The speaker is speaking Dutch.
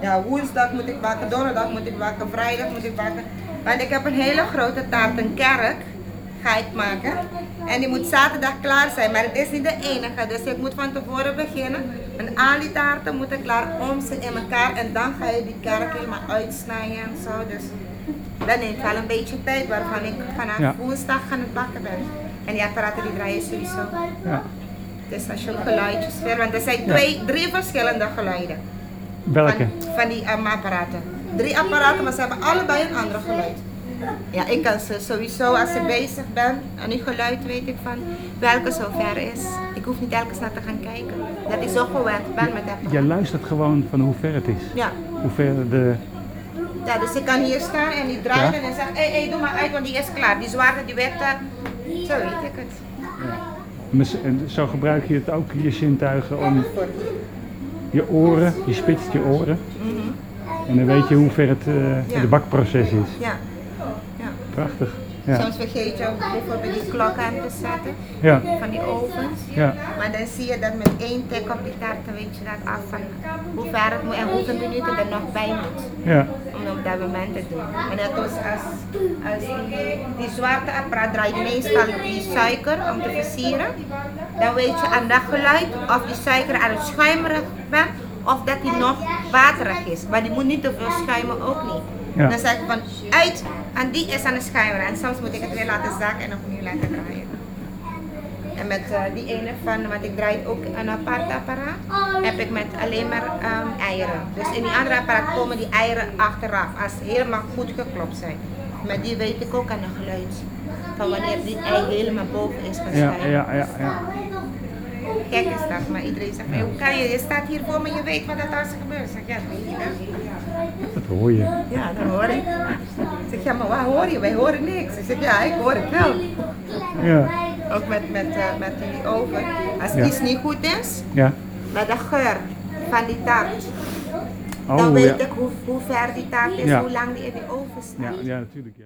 Ja, woensdag moet ik bakken, donderdag moet ik bakken, vrijdag moet ik bakken. Want ik heb een hele grote taart, een kerk, ga ik maken. En die moet zaterdag klaar zijn, maar het is niet de enige. Dus ik moet van tevoren beginnen. Een ali-taarten moeten klaar om ze in elkaar en dan ga je die kerk helemaal uitsnijden en zo. Dus dat neemt wel een beetje tijd waarvan ik vanaf Ja. woensdag aan het bakken ben. En die apparaten die draaien sowieso. Ja. Dus als je geluidjes wil, want er zijn twee, drie verschillende geluiden Welke? van, van die um, apparaten. Drie apparaten, maar ze hebben allebei een ander geluid. Ja, ik kan ze sowieso als ik bezig ben en die geluid weet ik van welke zover is. Ik hoef niet telkens naar te gaan kijken. Dat ik zo gewend ben met dat. Jij luistert gewoon van hoe ver het is. Ja. Hoe ver de... ja, dus ik kan hier staan en die draaien Ja. en zeggen, hé, hey, doe maar uit, want die is klaar. Die zwarte, die witte, zo weet ik het. En zo gebruik je het ook, je zintuigen, om je oren, je spitst je oren. En dan weet je hoe ver het eh, Ja. de bakproces is. Ja. ja. Prachtig. Ja. Soms vergeet je ook bijvoorbeeld die klok aan te zetten Ja. van die ovens. Ja. Maar dan zie je dat met één tik op die taart, dan weet je dat af van hoe ver het moet en hoeveel minuten er nog bij moet. Ja. Dat moment te doen. En net als, als, als die, die zwarte apparaat draait meestal die suiker om te versieren. Dan weet je aan dat geluid of die suiker aan het schuimeren bent of dat die nog waterig is. Maar die moet niet te veel schuimen, ook niet. Ja. Dan zeg ik van uit en die is aan het schuimeren. En soms moet ik het weer laten zakken en opnieuw laten draaien. En met eh, die ene van, want ik draai ook een apart apparaat, heb ik met alleen maar ehm, eieren. Dus in die andere apparaat komen die eieren achteraf, als ze helemaal goed geklopt zijn. Met die weet ik ook aan het geluid. Van wanneer die ei helemaal boven is gaan Ja, ja, ja, ja. Gek is dat, maar iedereen zegt, "Hey, hoe kan je, je staat hier voor me, je weet wat er als er gebeurt. Zeg, ja, dat weet je wel. Dat hoor je. Ja, dat hoor ik. Ik zeg, ja, maar waar hoor je? Wij horen niks. Ik zeg, ja, ik hoor het wel. Ja. Ook met, met, eh, met die oven. Als Ja. iets niet goed is, Ja. met de geur van die taart, dan Oh weet ja. ik hoe, hoe ver die taart is, hoe lang die in die oven staat. Ja, ja, natuurlijk. Ja.